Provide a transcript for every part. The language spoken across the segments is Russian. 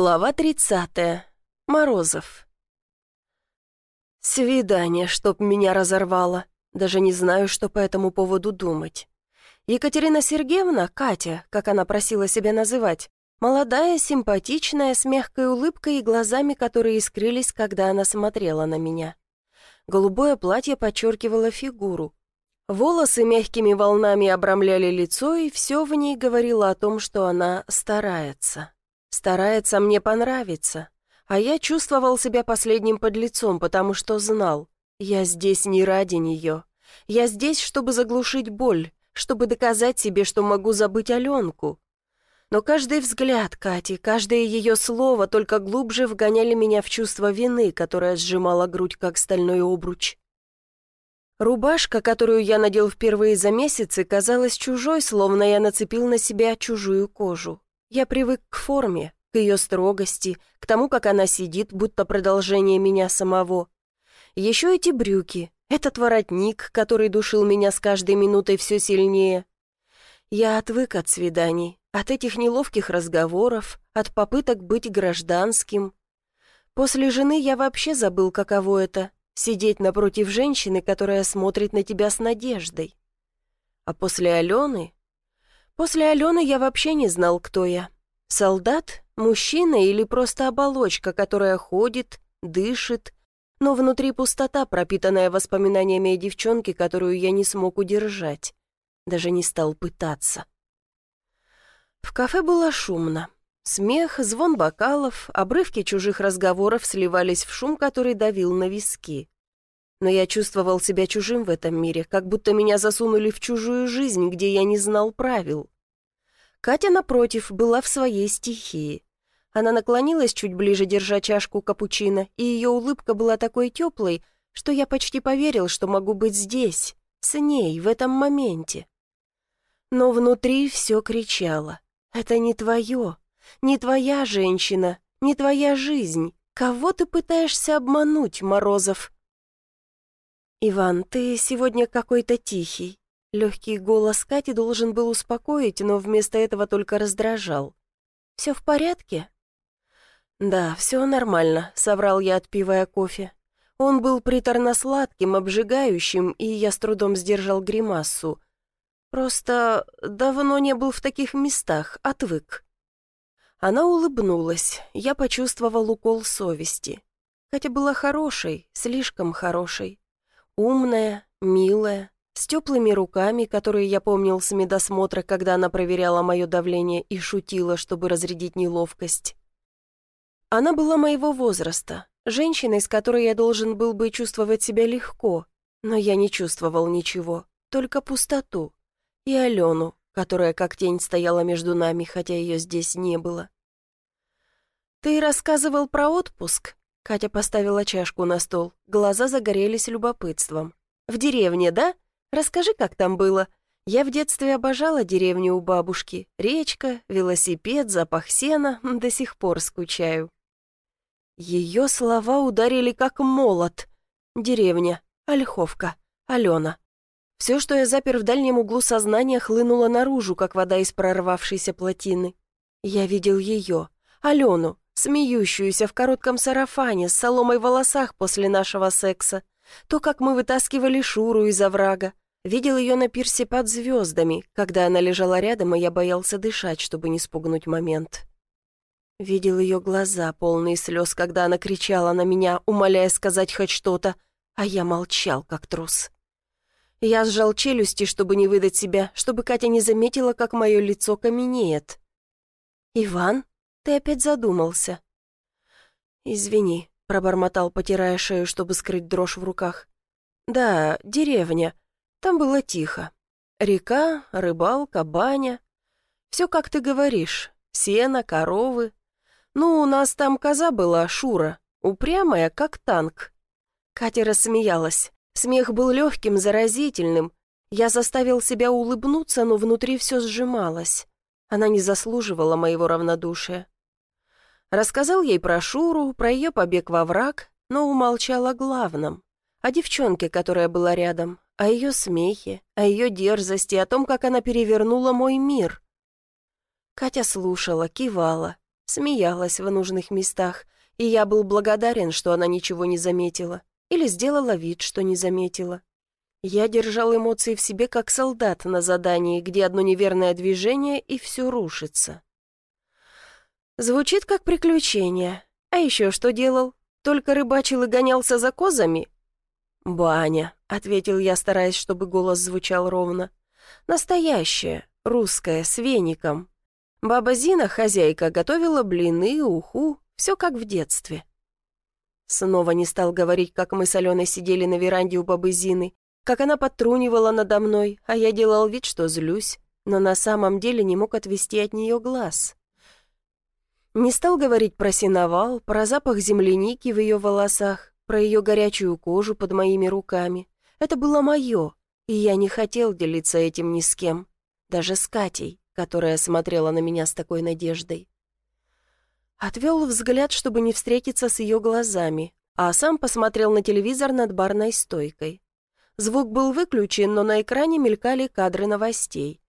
Глава 30. Морозов. Свидание, чтоб меня разорвало. Даже не знаю, что по этому поводу думать. Екатерина Сергеевна, Катя, как она просила себя называть, молодая, симпатичная, с мягкой улыбкой и глазами, которые искрились, когда она смотрела на меня. Голубое платье подчеркивало фигуру. Волосы мягкими волнами обрамляли лицо, и все в ней говорило о том, что она старается. Старается мне понравиться. А я чувствовал себя последним подлецом, потому что знал, я здесь не ради нее. Я здесь, чтобы заглушить боль, чтобы доказать себе, что могу забыть Аленку. Но каждый взгляд Кати, каждое ее слово только глубже вгоняли меня в чувство вины, которое сжимала грудь, как стальной обруч. Рубашка, которую я надел впервые за месяцы, казалась чужой, словно я нацепил на себя чужую кожу. Я привык к форме, к ее строгости, к тому, как она сидит, будто продолжение меня самого. Еще эти брюки, этот воротник, который душил меня с каждой минутой все сильнее. Я отвык от свиданий, от этих неловких разговоров, от попыток быть гражданским. После жены я вообще забыл, каково это — сидеть напротив женщины, которая смотрит на тебя с надеждой. А после Алены После Алены я вообще не знал, кто я. Солдат, мужчина или просто оболочка, которая ходит, дышит, но внутри пустота, пропитанная воспоминаниями о девчонке, которую я не смог удержать. Даже не стал пытаться. В кафе было шумно. Смех, звон бокалов, обрывки чужих разговоров сливались в шум, который давил на виски но я чувствовал себя чужим в этом мире, как будто меня засунули в чужую жизнь, где я не знал правил. Катя, напротив, была в своей стихии. Она наклонилась чуть ближе, держа чашку капучино, и ее улыбка была такой теплой, что я почти поверил, что могу быть здесь, с ней, в этом моменте. Но внутри все кричало. «Это не твое, не твоя женщина, не твоя жизнь. Кого ты пытаешься обмануть, Морозов?» «Иван, ты сегодня какой-то тихий». Легкий голос Кати должен был успокоить, но вместо этого только раздражал. «Все в порядке?» «Да, все нормально», — соврал я, отпивая кофе. Он был приторно-сладким, обжигающим, и я с трудом сдержал гримасу. Просто давно не был в таких местах, отвык. Она улыбнулась, я почувствовал укол совести. Катя была хорошей, слишком хорошей. Умная, милая, с теплыми руками, которые я помнил с медосмотра, когда она проверяла мое давление и шутила, чтобы разрядить неловкость. Она была моего возраста, женщиной, с которой я должен был бы чувствовать себя легко, но я не чувствовал ничего, только пустоту. И Алену, которая как тень стояла между нами, хотя ее здесь не было. «Ты рассказывал про отпуск?» Катя поставила чашку на стол. Глаза загорелись любопытством. «В деревне, да? Расскажи, как там было. Я в детстве обожала деревню у бабушки. Речка, велосипед, запах сена. До сих пор скучаю». Ее слова ударили как молот. Деревня, Ольховка, Алена. Все, что я запер в дальнем углу сознания, хлынуло наружу, как вода из прорвавшейся плотины. Я видел ее, Алену, смеющуюся в коротком сарафане с соломой в волосах после нашего секса, то, как мы вытаскивали Шуру из оврага. Видел ее на пирсе под звездами, когда она лежала рядом, и я боялся дышать, чтобы не спугнуть момент. Видел ее глаза, полные слез, когда она кричала на меня, умоляя сказать хоть что-то, а я молчал, как трус. Я сжал челюсти, чтобы не выдать себя, чтобы Катя не заметила, как мое лицо каменеет. «Иван?» Ты опять задумался». «Извини», — пробормотал, потирая шею, чтобы скрыть дрожь в руках. «Да, деревня. Там было тихо. Река, рыбалка, баня. Все, как ты говоришь. Сено, коровы. Ну, у нас там коза была, Шура, упрямая, как танк». Катя рассмеялась. Смех был легким, заразительным. Я заставил себя улыбнуться, но внутри все сжималось. Она не заслуживала моего равнодушия. Рассказал ей про Шуру, про ее побег во враг, но умолчал о главном. О девчонке, которая была рядом, о ее смехе, о ее дерзости, о том, как она перевернула мой мир. Катя слушала, кивала. смеялась в нужных местах, и я был благодарен, что она ничего не заметила или сделала вид, что не заметила. Я держал эмоции в себе, как солдат на задании, где одно неверное движение, и все рушится. Звучит как приключение. А еще что делал? Только рыбачил и гонялся за козами? «Баня», — ответил я, стараясь, чтобы голос звучал ровно. «Настоящая, русская, с веником. Баба Зина, хозяйка, готовила блины, уху, все как в детстве». Снова не стал говорить, как мы с Аленой сидели на веранде у бабы Зины, как она подтрунивала надо мной, а я делал вид, что злюсь, но на самом деле не мог отвести от нее глаз. Не стал говорить про сеновал, про запах земляники в ее волосах, про ее горячую кожу под моими руками. Это было мое, и я не хотел делиться этим ни с кем, даже с Катей, которая смотрела на меня с такой надеждой. Отвел взгляд, чтобы не встретиться с ее глазами, а сам посмотрел на телевизор над барной стойкой. Звук был выключен, но на экране мелькали кадры новостей.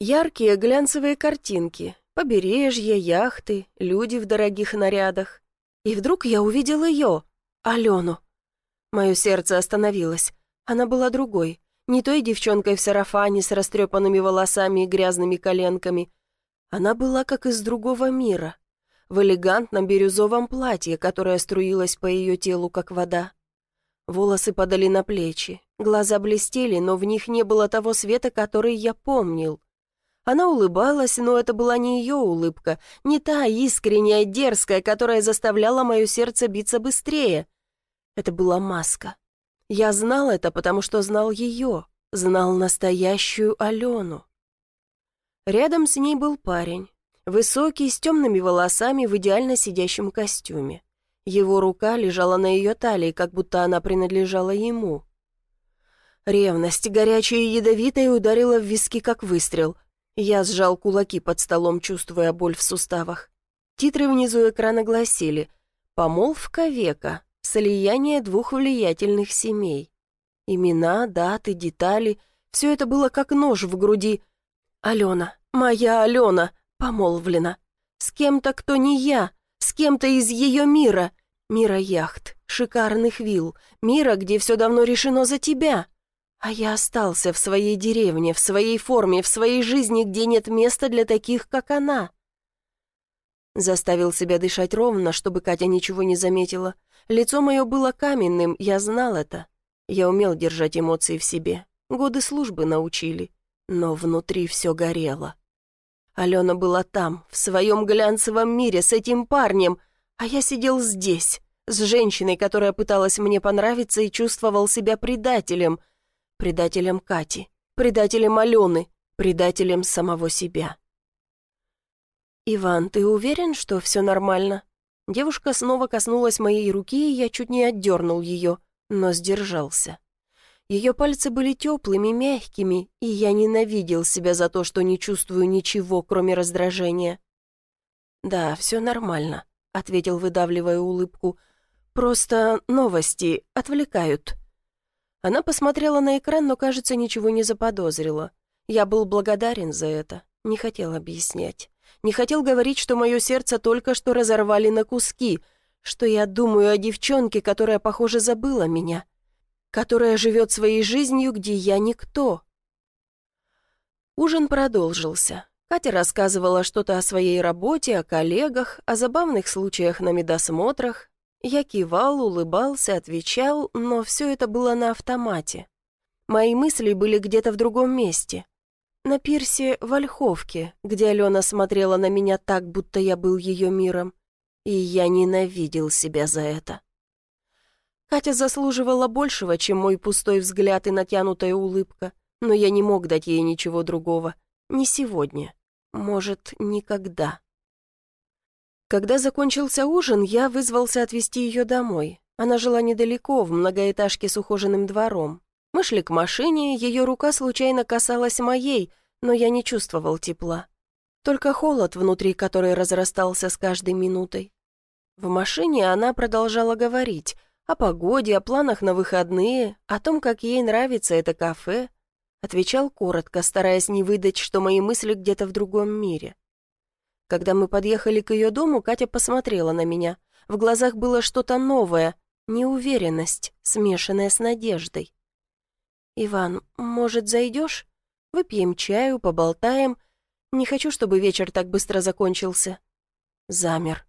Яркие глянцевые картинки, побережье, яхты, люди в дорогих нарядах. И вдруг я увидел ее, Алену. Мое сердце остановилось. Она была другой, не той девчонкой в сарафане с растрепанными волосами и грязными коленками. Она была как из другого мира — в элегантном бирюзовом платье, которое струилось по ее телу, как вода. Волосы падали на плечи, глаза блестели, но в них не было того света, который я помнил. Она улыбалась, но это была не ее улыбка, не та искренняя, дерзкая, которая заставляла мое сердце биться быстрее. Это была маска. Я знал это, потому что знал ее, знал настоящую Алену. Рядом с ней был парень, Высокий, с темными волосами в идеально сидящем костюме. Его рука лежала на ее талии, как будто она принадлежала ему. Ревность, горячая и ядовитая, ударила в виски, как выстрел. Я сжал кулаки под столом, чувствуя боль в суставах. Титры внизу экрана гласили «Помолвка века. Слияние двух влиятельных семей». Имена, даты, детали — все это было как нож в груди. «Алена, моя Алена!» Помолвлена. С кем-то, кто не я, с кем-то из ее мира. Мира яхт, шикарных вилл, мира, где все давно решено за тебя. А я остался в своей деревне, в своей форме, в своей жизни, где нет места для таких, как она. Заставил себя дышать ровно, чтобы Катя ничего не заметила. Лицо мое было каменным, я знал это. Я умел держать эмоции в себе. Годы службы научили. Но внутри все горело. Алена была там, в своем глянцевом мире, с этим парнем, а я сидел здесь, с женщиной, которая пыталась мне понравиться и чувствовал себя предателем. Предателем Кати, предателем Алены, предателем самого себя. «Иван, ты уверен, что все нормально?» Девушка снова коснулась моей руки, и я чуть не отдернул ее, но сдержался. Ее пальцы были теплыми, мягкими, и я ненавидел себя за то, что не чувствую ничего, кроме раздражения. «Да, все нормально», — ответил, выдавливая улыбку. «Просто новости отвлекают». Она посмотрела на экран, но, кажется, ничего не заподозрила. Я был благодарен за это, не хотел объяснять. Не хотел говорить, что мое сердце только что разорвали на куски, что я думаю о девчонке, которая, похоже, забыла меня которая живет своей жизнью, где я никто. Ужин продолжился. Катя рассказывала что-то о своей работе, о коллегах, о забавных случаях на медосмотрах. Я кивал, улыбался, отвечал, но все это было на автомате. Мои мысли были где-то в другом месте. На пирсе в Ольховке, где Алена смотрела на меня так, будто я был ее миром. И я ненавидел себя за это. Катя заслуживала большего, чем мой пустой взгляд и натянутая улыбка, но я не мог дать ей ничего другого. Не сегодня. Может, никогда. Когда закончился ужин, я вызвался отвезти ее домой. Она жила недалеко, в многоэтажке с ухоженным двором. Мы шли к машине, ее рука случайно касалась моей, но я не чувствовал тепла. Только холод внутри, который разрастался с каждой минутой. В машине она продолжала говорить — о погоде, о планах на выходные, о том, как ей нравится это кафе. Отвечал коротко, стараясь не выдать, что мои мысли где-то в другом мире. Когда мы подъехали к ее дому, Катя посмотрела на меня. В глазах было что-то новое, неуверенность, смешанная с надеждой. «Иван, может, зайдешь? Выпьем чаю, поболтаем. Не хочу, чтобы вечер так быстро закончился». Замер.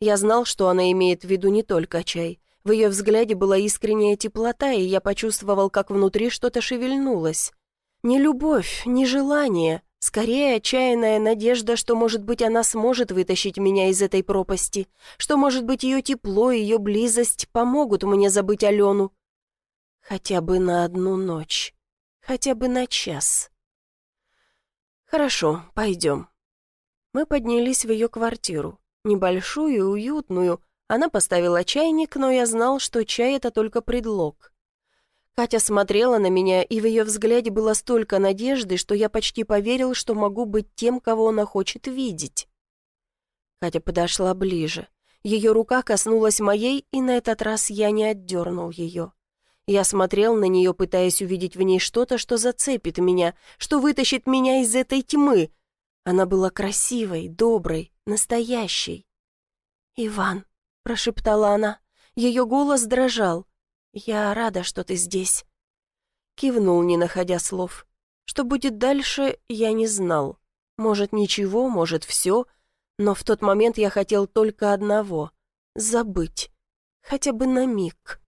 Я знал, что она имеет в виду не только чай. В ее взгляде была искренняя теплота, и я почувствовал, как внутри что-то шевельнулось. Не любовь, не желание, Скорее, отчаянная надежда, что, может быть, она сможет вытащить меня из этой пропасти, что, может быть, ее тепло, ее близость помогут мне забыть Алену. Хотя бы на одну ночь, хотя бы на час. Хорошо, пойдем. Мы поднялись в ее квартиру, небольшую и уютную. Она поставила чайник, но я знал, что чай — это только предлог. Катя смотрела на меня, и в ее взгляде было столько надежды, что я почти поверил, что могу быть тем, кого она хочет видеть. Катя подошла ближе. Ее рука коснулась моей, и на этот раз я не отдернул ее. Я смотрел на нее, пытаясь увидеть в ней что-то, что зацепит меня, что вытащит меня из этой тьмы. Она была красивой, доброй, настоящей. «Иван», — прошептала она, ее голос дрожал. «Я рада, что ты здесь». Кивнул, не находя слов. Что будет дальше, я не знал. Может, ничего, может, все, но в тот момент я хотел только одного — забыть. Хотя бы на миг.